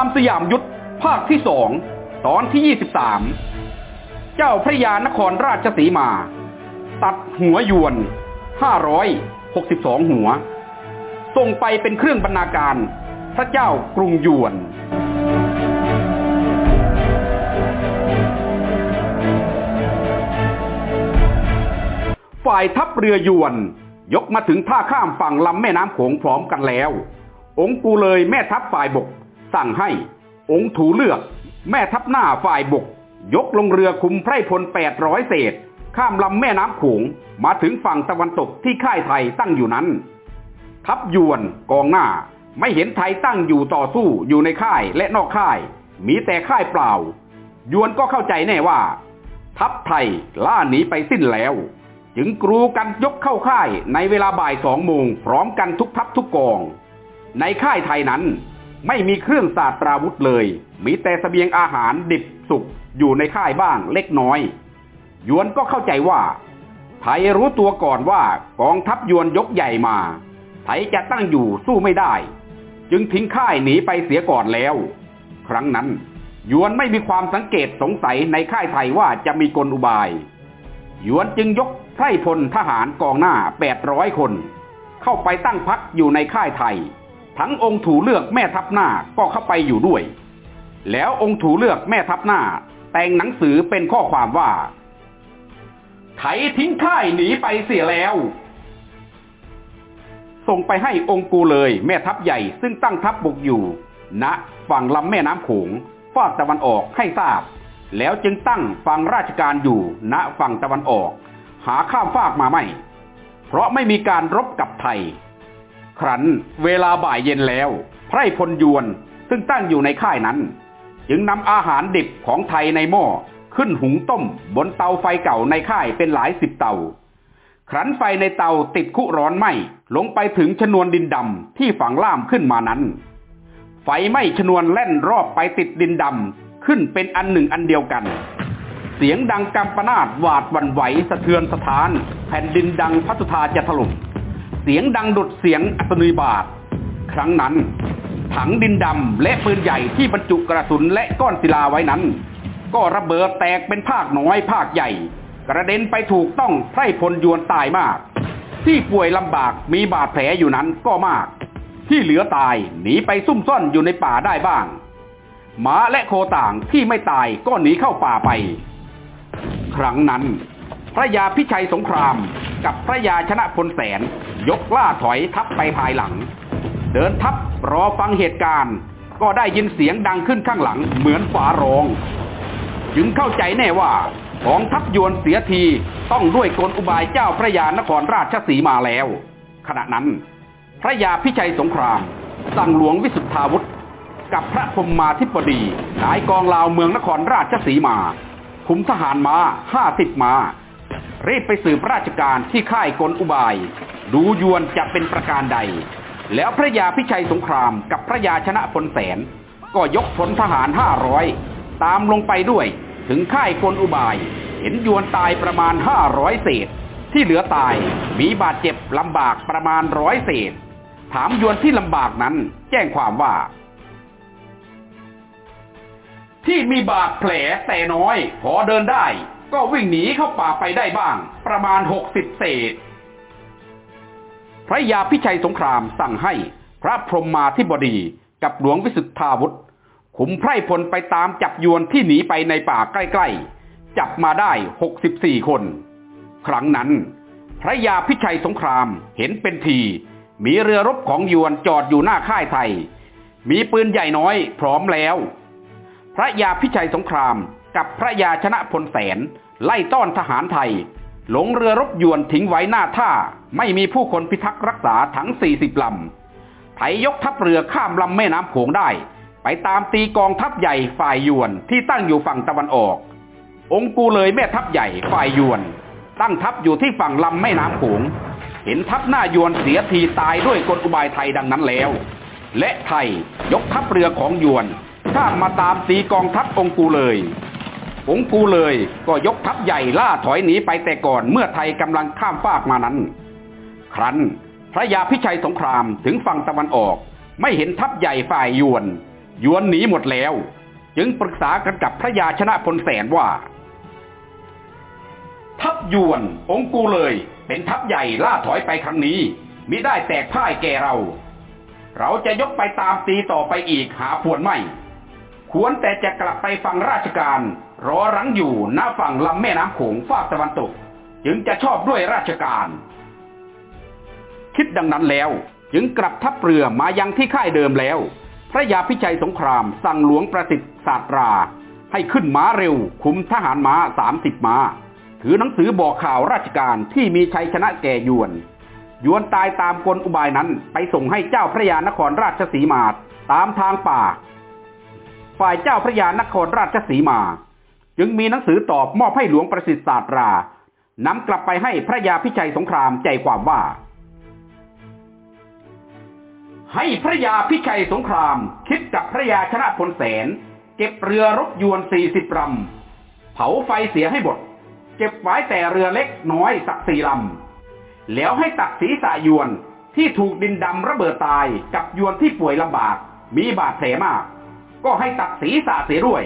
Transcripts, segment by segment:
ามสยามยุทธภาคที่สองตอนที่ยี่สิบสามเจ้าพระยานครราชสีมา ตัดหัวยวนห้าร้อยหกสิบสองหัว ส่งไปเป็นเครื่องบรรณาการ พระเจ้ากรุงยวนฝ่ายทัพเรือยวน ยกมาถึงท่าข้ามฝั่งลำแม่น้ำโขงพร้อมกันแล้ว องค์กูเลยแม่ทัพฝ่ายบก สั่งให้องค์ถูเลือก แม่ทัพหน้าฝ่ายบก ยกลงเรือคุมไพรพลแปดร้อยเศษ ข้ามลำแม่น้ำโขงมาถึงฝั่งตะวันตกที่ค่ายไทยตั้งอยู่นั้น ทัพยวนกองหน้าไม่เห็นไทยตั้งอยู่ต่อสู้อยู่ในค่ายและนอกค่าย มีแต่ค่ายเปล่า ยวนก็เข้าใจแน่ว่า ทัพไทยล่าหนีไปสิ้นแล้ว จึงกรูกันยกเข้าค่ายในเวลาบ่ายสองโมงพร้อมกันทุกทัพทุกกอง ในค่ายไทยนั้น ไม่มีเครื่องศาสตราวุธเลย มีแต่เสบียงอาหารดิบสุกอยู่ในค่ายบ้างเล็กน้อยยวนก็เข้าใจว่า ไทยรู้ตัวก่อนว่ากองทัพยวนยกใหญ่มา ไทยจะตั้งอยู่สู้ไม่ได้ จึงทิ้งค่ายหนีไปเสียก่อนแล้ว ครั้งนั้นยวนไม่มีความสังเกตสงสัยในค่ายไทยว่าจะมีกลอุบายยวนจึงยกไพรพลทหารกองหน้าแปดร้อยคน เข้าไปตั้งพักอยู่ในค่ายไทย ทั้งองค์ถูเลือกแม่ทัพหน้าก็เข้าไปอยู่ด้วย แล้วองค์ถูเลือกแม่ทัพหน้า แต่งหนังสือเป็นข้อความว่า ไถทิ้งค่ายหนีไปเสียแล้ว ส่งไปให้องค์กูเลยแม่ทัพใหญ่ซึ่งตั้งทัพบกอยู่ณฝั่งลำแม่น้ำโขงฝากตะวันออกให้ทราบ แล้วจึงตั้งฟังราชการอยู่ณฝั่งตะวันออก หาข้ามฟากมาไม่ เพราะไม่มีการรบกับไทย ครั้นเวลาบ่ายเย็นแล้ว ไพร่พลยวนซึ่งตั้งอยู่ในค่ายนั้น จึงนำอาหารดิบของไทยในหม้อขึ้นหุงต้มบนเตาไฟเก่าในค่ายเป็นหลายสิบเตา ครั้นไฟในเตาติดคุร้อนไหมลงไปถึงชนวนดินดำที่ฝังล่ามขึ้นมานั้น ไฟไหมชนวนแล่นรอบไปติดดินดำขึ้นเป็นอันหนึ่งอันเดียวกัน เสียงดังกำปนาดหวาดหวันไหวสะเทือนสถาน แผ่นดินดังพัสุธาจะถล่ม สียงดังดุดเสียงอัศนุยบาทครั้งนั้น ถังดินดำและปืนใหญ่ที่บรรจุกระสุนและก้อนศิลาไว้นั้น ก็ระเบิดแตกเป็นภาคน้อยภาคใหญ่ กระเด็นไปถูกต้องไพร่พลยวนตายมาก ที่ป่วยลำบากมีบาดแผลอยู่นั้นก็มาก ที่เหลือตายหนีไปซุ่มซ่อนอยู่ในป่าได้บ้างหมาและโคต่างที่ไม่ตายก็หนีเข้าป่าไป ครั้งนั้น พระยาพิชัยสงคราม กับพระยาชนะพลแสน ยกล่าถอยทัพไปภายหลัง เดินทัพรอฟังเหตุการณ์ ก็ได้ยินเสียงดังขึ้นข้างหลังเหมือนฝาโรงจึงเข้าใจแน่ว่ากองทัพยวนเสียทีต้องด้วยกลอุบายเจ้าพระยานครราชสีมาแล้ว ขณะนั้น พระยาพิชัยสงคราม สั่งหลวงวิสุทธาวุธกับพระพรมมาธิปดีนายกองลาวเมืองนครราชสีมา คุมทหารมาห้าสิบมา รีบไปสืบราชการที่ค่ายกลอุบาย ดูยวนจะเป็นประการใด แล้วพระยาพิชัยสงครามกับพระยาชนะพลแสน ก็ยกพลทหารห้าร้อยตามลงไปด้วยถึงค่ายกลอุบาย เห็นยวนตายประมาณห้าร้อยเศษ ที่เหลือตายมีบาดเจ็บลำบากประมาณร้อยเศษ ถามยวนที่ลำบากนั้นแจ้งความว่า ที่มีบาดแผลแต่น้อยพอเดินได้ ก็วิ่งหนีเข้าป่าไปได้บ้าง ประมาณหกสิบเศษ พระยาพิชัยสงครามสั่งให้พระพรหมมาธิบดีกับหลวงวิสุทธาวุธขุมไพรพลไปตามจับยวนที่หนีไปในป่าใกล้ๆ จับมาได้หกสิบสี่คน ครั้งนั้น พระยาพิชัยสงครามเห็นเป็นทีมีเรือรบของยวนจอดอยู่หน้าค่ายไทย มีปืนใหญ่น้อยพร้อมแล้ว พระยาพิชัยสงคราม กับพระยาชนะพลแสน ไล่ต้อนทหารไทย หลงเรือรบยวนทิ้งไว้หน้าท่า ไม่มีผู้คนพิทักษ์รักษาทั้งสี่สิบลำ ไทยยกทัพเรือข้ามลำแม่น้ำโขงได้ ไปตามตีกองทัพใหญ่ฝ่ายยวนที่ตั้งอยู่ฝั่งตะวันออก องค์กูเลยแม่ทัพใหญ่ฝ่ายยวน ตั้งทัพอยู่ที่ฝั่งลำแม่น้ำโขง เห็นทัพหน้ายวนเสียทีตายด้วยกลอุบายไทยดังนั้นแล้ว และไทยยกทัพเรือของยวนข้ามมาตามตีกองทัพองค์กูเลย งค์กูเลยก็ยกทัพใหญ่ล่าถอยหนีไปแต่ก่อนเมื่อไทยกำลังข้ามฟากมานั้น ครั้นพระยาพิชัยสงครามถึงฝั่งตะวันออก ไม่เห็นทัพใหญ่ฝ่ายยวน ยวนหนีหมดแล้ว จึงปรึกษากันกับพระยาชนะพลแสนว่า ทัพยวนองค์กูเลยเป็นทัพใหญ่ล่าถอยไปครั้งนี้มิได้แตกพ่ายแก่เรา เราจะยกไปตามตีต่อไปอีกหาผวนไม่ ควรแต่จะกลับไปฟังราชการ รอรังอยู่ณฝั่งลำแม่น้ำโขงฝากตะวันตก จึงจะชอบด้วยราชการ คิดดังนั้นแล้ว จึงกลับทัพเรือมายังที่ค่ายเดิมแล้ว พระยาพิชัยสงครามสั่งหลวงประสิทธิ์ศาสตรา ให้ขึ้นม้าเร็ว คุมทหารม้าสามสิบม้า ถือหนังสือบอกข่าวราชการที่มีชัยชนะแก่ยวนยวนตายตามกลอุบายนั้นไปส่งให้เจ้าพระยานครราชสีมาตามทางป่า ฝ่ายเจ้าพระยานครราชสีมา จึงมีหนังสือตอบมอบให้หลวงประสิทธิ์ศาสตรานำกลับไปให้พระยาพิชัยสงครามใจความว่า ให้พระยาพิชัยสงคราม คิดกับพระยาชนะพลแสน เก็บเรือรบยวนสี่สิบลำเผาไฟเสียให้หมดเก็บไว้แต่เรือเล็กน้อยสักสี่ลำแล้วให้ตัดศีรษะยวนที่ถูกดินดำระเบิดตายกับยวนที่ป่วยลำบากมีบาดแผลมาก ก็ให้ตัดศีรษะเสียด้วย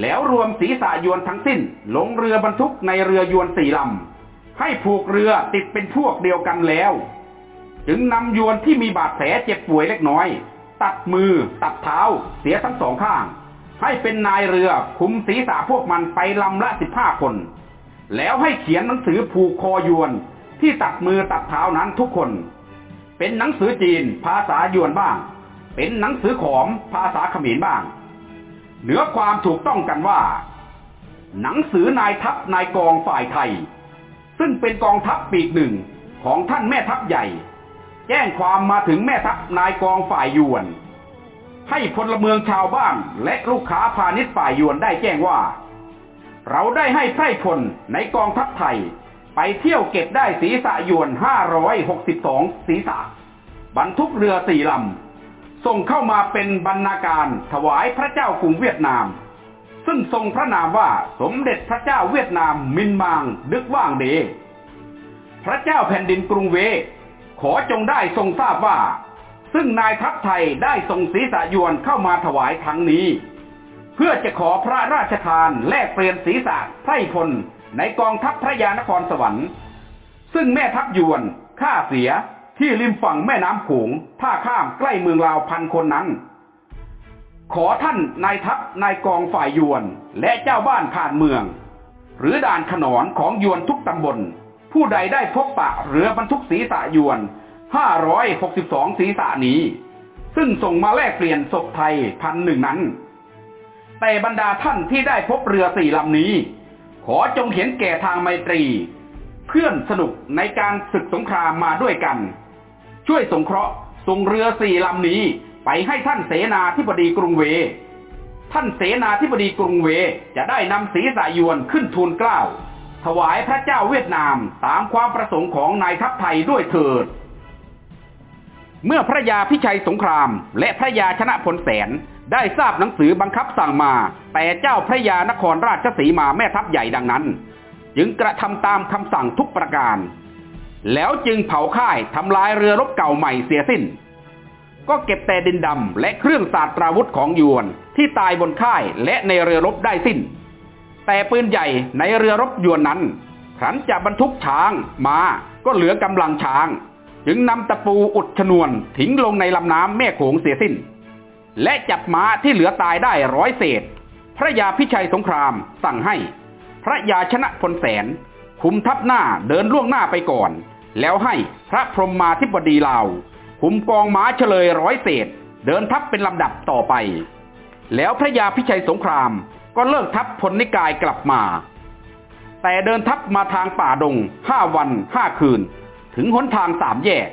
แล้วรวมศีรษะยวนทั้งสิ้นลงเรือบรรทุกในเรือยวนสี่ลำ ให้ผูกเรือติดเป็นพวกเดียวกันแล้ว จึงนำยวนที่มีบาดแผลเจ็บป่วยเล็กน้อย ตัดมือ ตัดเท้า เสียทั้งสองข้าง ให้เป็นนายเรือคุมศีรษะพวกมันไปลำละสิบห้าคน แล้วให้เขียนหนังสือผูกคอยวนที่ตัดมือตัดเท้านั้นทุกคน เป็นหนังสือจีนภาษายวนบ้าง เป็นหนังสือขอมภาษาเขมรบ้าง เหนือความถูกต้องกันว่า หนังสือนายทัพนายกองฝ่ายไทย ซึ่งเป็นกองทัพปีกหนึ่งของท่านแม่ทัพใหญ่ แจ้งความมาถึงแม่ทัพนายกองฝ่ายยวน ให้พลเมืองชาวบ้านและลูกค้าพาณิชย์ฝ่ายยวนได้แจ้งว่า เราได้ให้ไพร่พลในกองทัพไทย ไปเที่ยวเก็บได้ศีรษะยวน 562 ศีรษะ บรรทุกเรือสี่ลำ ส่งเข้ามาเป็นบรรณาการถวายพระเจ้ากรุงเวียดนาม ซึ่งทรงพระนามว่าสมเด็จพระเจ้าเวียดนามมินมางดึกว่างเด พระเจ้าแผ่นดินกรุงเว ขอจงได้ทรงทราบว่า ซึ่งนายทัพไทยได้ส่งศีรษะยวนเข้ามาถวายทั้งนี้ เพื่อจะขอพระราชทานแลกเปลี่ยนศีรษะไพร่พลในกองทัพพระยานครสวรรค์ ซึ่งแม่ทัพยวนฆ่าเสีย ที่ริมฝั่งแม่น้ำโขงท่าข้ามใกล้เมืองลาวพันคนนั้น ขอท่านนายทัพนายกองฝ่ายยวน และเจ้าบ้านผ่านเมือง หรือด่านขนอนของยวนทุกตำบล ผู้ใดได้พบปะเรือบรรทุกศีรษะยวน 562 ศีรษะนี้ ซึ่งส่งมาแลกเปลี่ยนศพไทยพันหนึ่งนั้น แต่บรรดาท่านที่ได้พบเรือสี่ลำนี้ ขอจงเห็นแก่ทางไมตรี เพื่อนสนุกในการศึกสงครามมาด้วยกัน ช่วยสงเคราะห์ส่งเรือสี่ลำนี้ ไปให้ท่านเสนาธิบดีกรุงเว ท่านเสนาธิบดีกรุงเวจะได้นำศีรษะยวนขึ้นทูลเกล้า ถวายพระเจ้าเวียดนามตามความประสงค์ของนายทัพไทยด้วยเถิด เมื่อพระยาพิชัยสงคราม และพระยาชนะพลแสนได้ทราบหนังสือบังคับสั่งมา แต่เจ้าพระยานครราชสีมาแม่ทัพใหญ่ดังนั้น จึงกระทำตามคำสั่งทุกประการ แล้วจึงเผาค่ายทำลายเรือรบเก่าใหม่เสียสิ้น ก็เก็บแต่ดินดำและเครื่องศาสตราวุธของยวนที่ตายบนค่ายและในเรือรบได้สิ้น แต่ปืนใหญ่ในเรือรบยวนนั้นครั้นจะบรรทุกช้างมาก็เหลือกำลังช้าง จึงนำตะปูอุดชนวนทิ้งลงในลำน้ำแม่โขงเสียสิ้น และจับม้าที่เหลือตายได้ร้อยเศษ พระยาพิชัยสงครามสั่งให้ พระยาชนะพลแสน คุมทัพหน้าเดินล่วงหน้าไปก่อน แล้วให้พระพรหมมาธิบดีลาวคุมกองม้าเฉลยร้อยเศษ เดินทัพเป็นลำดับต่อไป แล้วพระยาพิชัยสงครามก็เลิกทัพพลนิกายกลับมา แต่เดินทัพมาทางป่าดงห้าวันห้าคืน ถึงหนทางสามแยก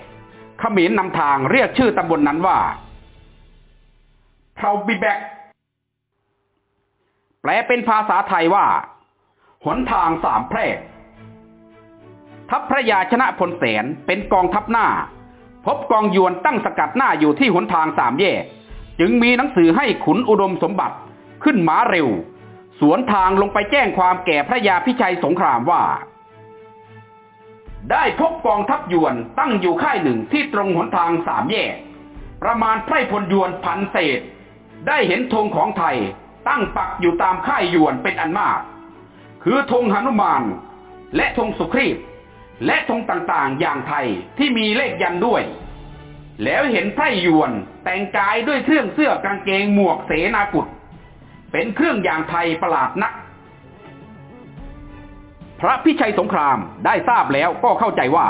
ขมิ้นนำทางเรียกชื่อตำบลนนั้นว่าเพราบิแบกแปลเป็นภาษาไทยว่า หนทางสามแพร่ ทัพพระยาชนะพลแสนเป็นกองทัพหน้า พบกองยวนตั้งสกัดหน้าอยู่ที่หนทางสามแยก จึงมีหนังสือให้ขุนอุดมสมบัติขึ้นม้าเร็ว สวนทางลงไปแจ้งความแก่พระยาพิชัยสงครามว่า ได้พบกองทัพยวนตั้งอยู่ค่ายหนึ่งที่ตรงหนทางสามแยก ประมาณไพร่พลยวนพันเศษ ได้เห็นธงของไทยตั้งปักอยู่ตามค่ายยวนเป็นอันมาก คือธงหนุมานและธงสุครีพ และธงต่างๆ อย่างไทยที่มีเลขยันด้วย แล้วเห็นไพร่ยวนแต่งกายด้วยเครื่องเสื้อกางเกงหมวกเสนากุฎเป็นเครื่องอย่างไทยประหลาดนัก พระพิชัยสงครามได้ทราบแล้วก็เข้าใจว่า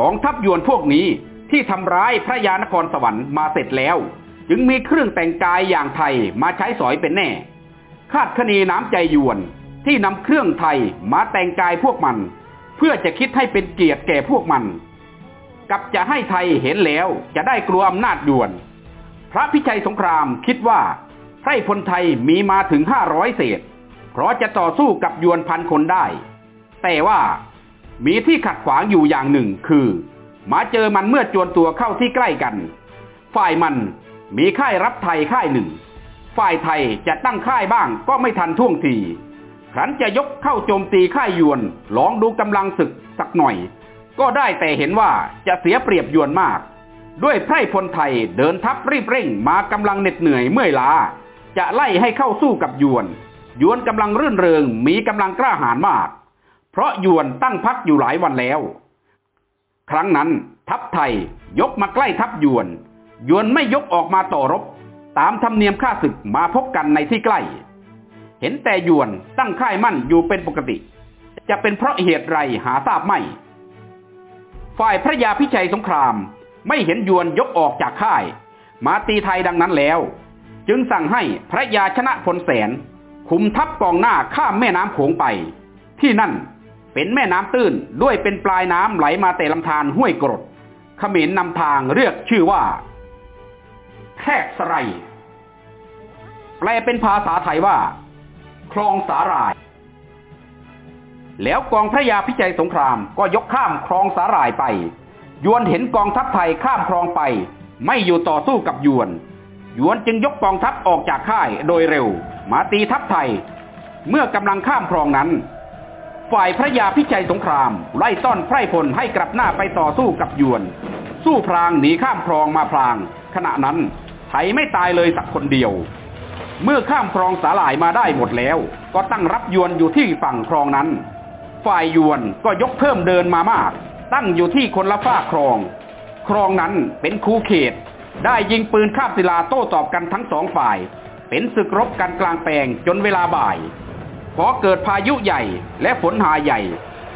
กองทัพยวนพวกนี้ที่ทำร้ายพระยานครสวรรค์มาเสร็จแล้ว จึงมีเครื่องแต่งกายอย่างไทยมาใช้สอยเป็นแน่ คาดคะเนน้ำใจยวนที่นำเครื่องไทยมาแต่งกายพวกมัน เพื่อจะคิดให้เป็นเกียรติแก่พวกมัน กับจะให้ไทยเห็นแล้วจะได้กลัวอำนาจยวน พระพิชัยสงครามคิดว่าไพร่พลไทยมีมาถึงห้าร้อยเศษ เพราะจะต่อสู้กับยวนพันคนได้ แต่ว่ามีที่ขัดขวางอยู่อย่างหนึ่งคือ มาเจอมันเมื่อจวนตัวเข้าที่ใกล้กัน ฝ่ายมันมีค่ายรับไทยค่ายหนึ่ง ฝ่ายไทยจะตั้งค่ายบ้างก็ไม่ทันท่วงที ครั้นจะยกเข้าโจมตีค่ายยวน ลองดูกำลังศึกสักหน่อย ก็ได้แต่เห็นว่าจะเสียเปรียบยวนมาก ด้วยไพร่พลไทยเดินทัพรีบเร่งมากำลังเหน็ดเหนื่อยเมื่อยล้า จะไล่ให้เข้าสู้กับยวน ยวนกำลังรื่นเริงมีกำลังกล้าหาญมาก เพราะยวนตั้งพักอยู่หลายวันแล้ว ครั้งนั้นทัพไทยยกมาใกล้ทัพยวน ยวนไม่ยกออกมาต่อรบ ตามธรรมเนียมข้าศึกมาพบกันในที่ใกล้ เห็นแต่ยวนตั้งค่ายมั่นอยู่เป็นปกติ จะเป็นเพราะเหตุไรหาทราบไม่ ฝ่ายพระยาพิชัยสงคราม ไม่เห็นยวนยกออกจากค่าย มาตีไทยดังนั้นแล้ว จึงสั่งให้พระยาชนะพลแสน คุมทัพกองหน้าข้ามแม่น้ำโขงไป ที่นั่นเป็นแม่น้ำตื้นด้วยเป็นปลายน้ำไหลมาแต่ลำธารห้วยกรดขมรนำทางเรียกชื่อว่าแพรกสไรแปลเป็นภาษาไทยว่า คลองสาหร่าย แล้วกองพระยาพิชัยสงครามก็ยกข้ามคลองสาหร่ายไป ยวนเห็นกองทัพไทยข้ามคลองไป ไม่อยู่ต่อสู้กับยวน ยวนจึงยกกองทัพออกจากค่ายโดยเร็ว มาตีทัพไทย เมื่อกำลังข้ามคลองนั้น ฝ่ายพระยาพิชัยสงครามไล่ต้อนไพร่พลให้กลับหน้าไปต่อสู้กับยวน สู้พรางหนีข้ามคลองมาพราง ขณะนั้นไทยไม่ตายเลยสักคนเดียว เมื่อข้ามคลองสาหร่ายมาได้หมดแล้ว ก็ตั้งรับยวนอยู่ที่ฝั่งคลองนั้น ฝ่ายยวนก็ยกเพิ่มเดินมามาก ตั้งอยู่ที่คนละฝ้าคลอง คลองนั้นเป็นคูเขต ได้ยิงปืนคาบศิลาโต้ตอบกันทั้งสองฝ่าย เป็นศึกรบกันกลางแปลงจนเวลาบ่าย พอเกิดพายุใหญ่และฝนหาใหญ่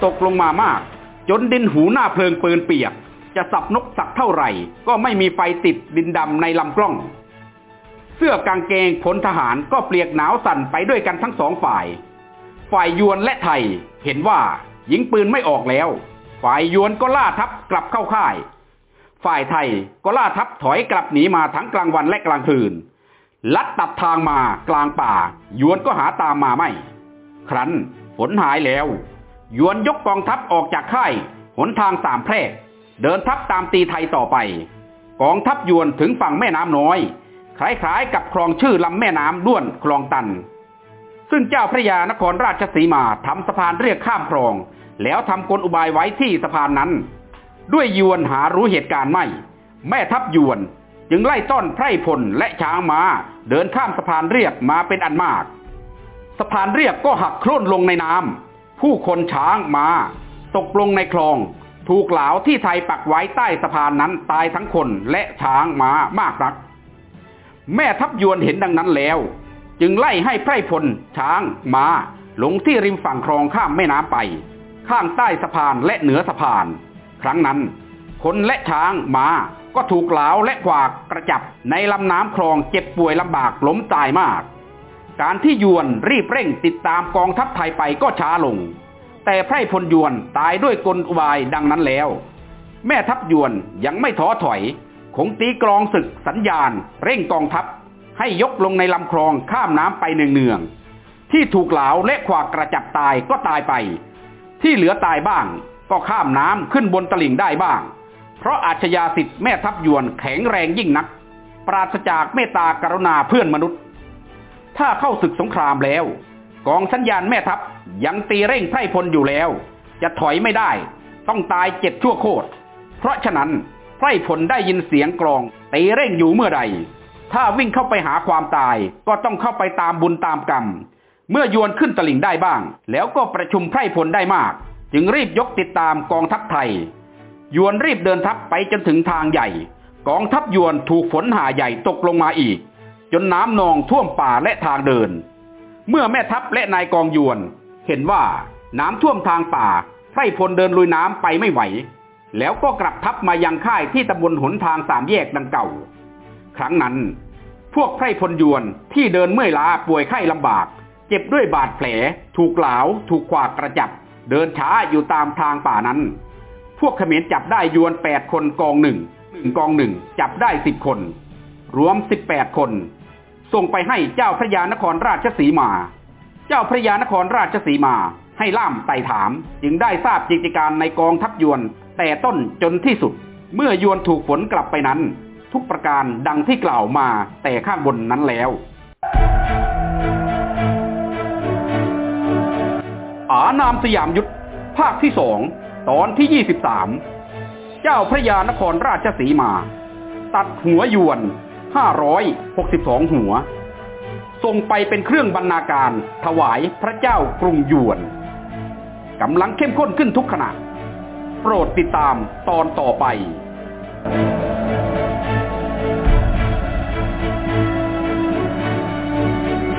ตกลงมามาก จนดินหูหน้าเพลิงปืนเปียก จะสับนกสักเท่าไหร่ ก็ไม่มีไฟติดดินดำในลำกล้อง เสื้อกางเกงพลทหารก็เปียกหนาวสั่นไปด้วยกันทั้งสองฝ่าย ฝ่ายยวนและไทยเห็นว่ายิงปืนไม่ออกแล้ว ฝ่ายยวนก็ล่าทัพกลับเข้าค่าย ฝ่ายไทยก็ล่าทัพถอยกลับหนีมาทั้งกลางวันและกลางคืน ลัดตัดทางมากลางป่า ยวนก็หาตามมาไม่ ครั้นฝนหายแล้ว ยวนยกกองทัพออกจากค่าย หนทางสามแพร่เดินทัพตามตีไทยต่อไป กองทัพยวนถึงฝั่งแม่น้ำน้อย คล้ายๆกับคลองชื่อลำแม่น้ำด้วนคลองตัน ซึ่งเจ้าพระยานครราชสีมาทำสะพานเรียกข้ามคลอง แล้วทำกลอุบายไว้ที่สะพานนั้น ด้วยยวนหารู้เหตุการณ์ไม่ แม่ทัพยวนจึงไล่ต้อนไพร่พลและช้างมาาเดินข้ามสะพานเรียกมาเป็นอันมาก สะพานเรียกก็หักโค่นลงในน้ำผู้คนช้างมาตกลงในคลอง ถูกเหลาที่ไทยปักไว้ใต้สะพานนั้นตายทั้งคนและช้างม้ามากนัก แม่ทัพยวนเห็นดังนั้นแล้ว จึงไล่ให้ไพร่พล ช้างม้าลงที่ริมฝั่งคลองข้ามแม่น้ำไป ข้างใต้สะพานและเหนือสะพาน ครั้งนั้น คนและช้างม้าก็ถูกเหลาและขวากกระจับในลำน้ำคลองเจ็บป่วยลำบากล้มตายมาก การที่ยวนรีบเร่งติดตามกองทัพไทยไปก็ช้าลง แต่ไพร่พลยวนตายด้วยกลอุบายดังนั้นแล้ว แม่ทัพยวนยังไม่ท้อถอย คงตีกลองศึกสัญญาณ เร่งกองทัพ ให้ยกลงในลำคลองข้ามน้ำไปเนืองๆที่ถูกเหลาและขวากกระจับตายก็ตายไป ที่เหลือตายบ้าง ก็ข้ามน้ำขึ้นบนตลิ่งได้บ้าง เพราะอาชญาสิทธิ์แม่ทัพยวนแข็งแรงยิ่งนัก ปราศจากเมตตากรุณาเพื่อนมนุษย์ ถ้าเข้าศึกสงครามแล้ว กองสัญญาณแม่ทัพยังตีเร่งไพร่พลอยู่แล้ว จะถอยไม่ได้ ต้องตายเจ็ดชั่วโคตรเพราะฉะนั้น ไพร่ผลได้ยินเสียงกลองตีเร่งอยู่เมื่อใด ถ้าวิ่งเข้าไปหาความตาย ก็ต้องเข้าไปตามบุญตามกรรม เมื่อยวนขึ้นตลิ่งได้บ้าง แล้วก็ประชุมไพร่ผลได้มาก จึงรีบยกติดตามกองทัพไทย ยวนรีบเดินทัพไปจนถึงทางใหญ่ กองทัพยวนถูกฝนหาใหญ่ตกลงมาอีก จนน้ำนองท่วมป่าและทางเดิน เมื่อแม่ทัพและนายกองยวน เห็นว่าน้ำท่วมทางป่าไพร่พลเดินลุยน้ำไปไม่ไหว แล้วก็กลับทัพมายังค่ายที่ตำบลหนทางสามแยกดังเก่า ครั้งนั้น พวกไพร่พลยวนที่เดินเมื่อยล้าป่วยไข้ลำบาก เจ็บด้วยบาดแผล ถูกเหลาถูกขวากกระจับ เดินช้าอยู่ตามทางป่านั้น พวกเขมรจับได้ยวนแปดคนกองหนึ่งหนึ่งกองหนึ่งจับได้สิบคน รวมสิบแปดคน ส่งไปให้เจ้าพระยานครราชสีมา เจ้าพระยานครราชสีมาให้ล่ามไต่ถามจึงได้ทราบจิตการในกองทัพยวน แต่ต้นจนที่สุด เมื่อยวนถูกฝนกลับไปนั้น ทุกประการดังที่กล่าวมาแต่ข้างบนนั้นแล้วอานามสยามยุทธภาคที่สองตอนที่ยี่สิบสามเจ้าพระยานครราชสีมา ตัดหัวยวนห้าร้อยหกสิบสองหัวส่งไปเป็นเครื่องบรรณาการถวายพระเจ้ากรุงยวนกำลังเข้มข้นขึ้นทุกขณะ โปรดติดตามตอนต่อไป